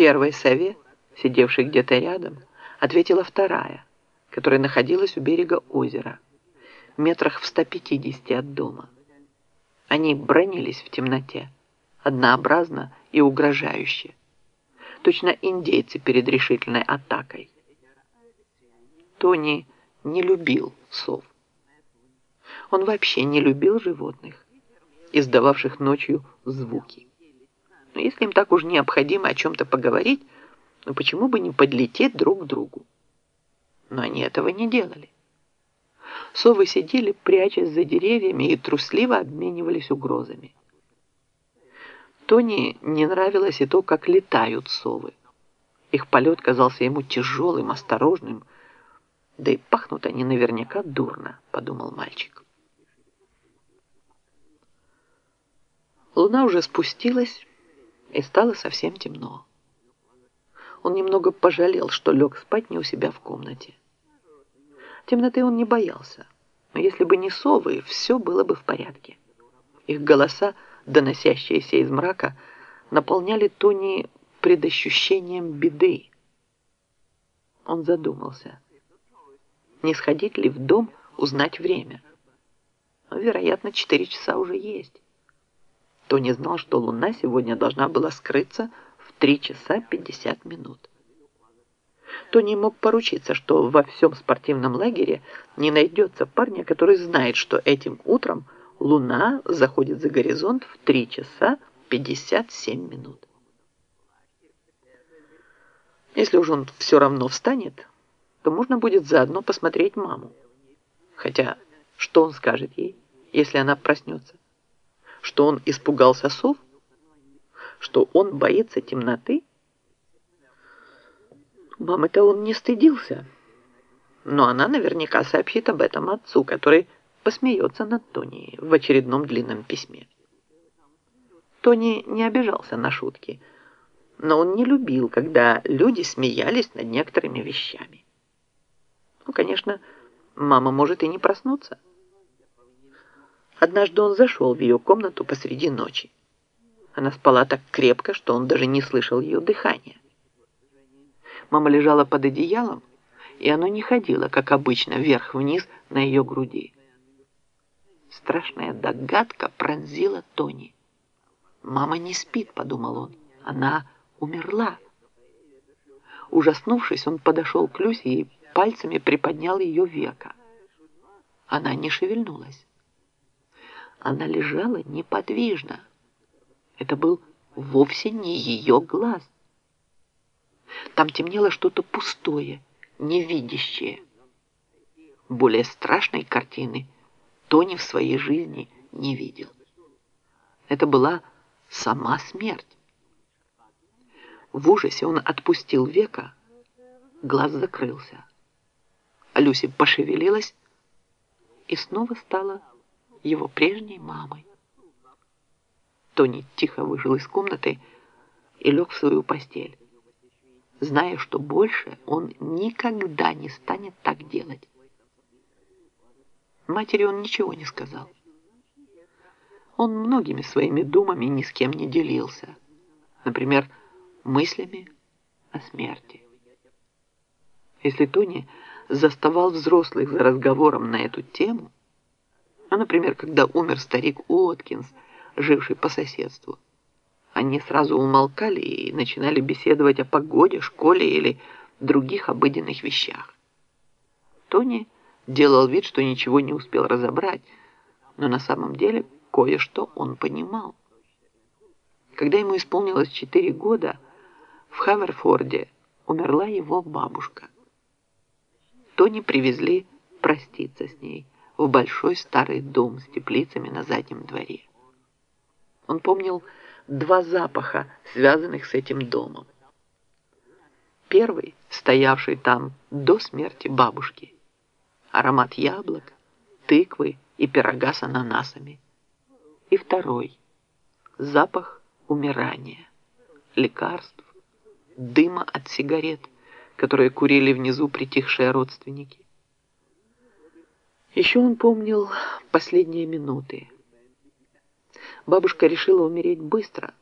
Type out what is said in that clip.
Первой сове, сидевшей где-то рядом, ответила вторая, которая находилась у берега озера, метрах в 150 от дома. Они бронились в темноте, однообразно и угрожающе. Точно индейцы перед решительной атакой. Тони не любил сов. Он вообще не любил животных, издававших ночью звуки. Если им так уж необходимо о чем-то поговорить, ну почему бы не подлететь друг к другу? Но они этого не делали. Совы сидели, прячась за деревьями, и трусливо обменивались угрозами. Тони не нравилось и то, как летают совы. Их полет казался ему тяжелым, осторожным, да и пахнут они наверняка дурно, подумал мальчик. Луна уже спустилась, и стало совсем темно. Он немного пожалел, что лег спать не у себя в комнате. Темноты он не боялся, но если бы не совы, все было бы в порядке. Их голоса, доносящиеся из мрака, наполняли Тони предощущением беды. Он задумался, не сходить ли в дом узнать время. Вероятно, четыре часа уже есть. Тони знал, что луна сегодня должна была скрыться в 3 часа 50 минут. Тони мог поручиться, что во всем спортивном лагере не найдется парня, который знает, что этим утром луна заходит за горизонт в 3 часа 57 минут. Если уж он все равно встанет, то можно будет заодно посмотреть маму. Хотя, что он скажет ей, если она проснется? Что он испугался сов? Что он боится темноты? Мамы-то он не стыдился. Но она наверняка сообщит об этом отцу, который посмеется над Тони в очередном длинном письме. Тони не обижался на шутки, но он не любил, когда люди смеялись над некоторыми вещами. Ну, конечно, мама может и не проснуться. Однажды он зашел в ее комнату посреди ночи. Она спала так крепко, что он даже не слышал ее дыхания. Мама лежала под одеялом, и оно не ходило, как обычно, вверх-вниз на ее груди. Страшная догадка пронзила Тони. «Мама не спит», — подумал он. «Она умерла». Ужаснувшись, он подошел к Люсе и пальцами приподнял ее века. Она не шевельнулась. Она лежала неподвижно. Это был вовсе не ее глаз. Там темнело что-то пустое, невидящее. Более страшной картины Тони в своей жизни не видел. Это была сама смерть. В ужасе он отпустил века, глаз закрылся. Люси пошевелилась и снова стала его прежней мамой. Тони тихо вышел из комнаты и лег в свою постель, зная, что больше он никогда не станет так делать. Матери он ничего не сказал. Он многими своими думами ни с кем не делился. Например, мыслями о смерти. Если Тони заставал взрослых за разговором на эту тему, а, например, когда умер старик Уоткинс, живший по соседству. Они сразу умолкали и начинали беседовать о погоде, школе или других обыденных вещах. Тони делал вид, что ничего не успел разобрать, но на самом деле кое-что он понимал. Когда ему исполнилось четыре года, в Хаверфорде умерла его бабушка. Тони привезли проститься с ней в большой старый дом с теплицами на заднем дворе. Он помнил два запаха, связанных с этим домом. Первый, стоявший там до смерти бабушки. Аромат яблок, тыквы и пирога с ананасами. И второй, запах умирания, лекарств, дыма от сигарет, которые курили внизу притихшие родственники. Еще он помнил последние минуты. Бабушка решила умереть быстро,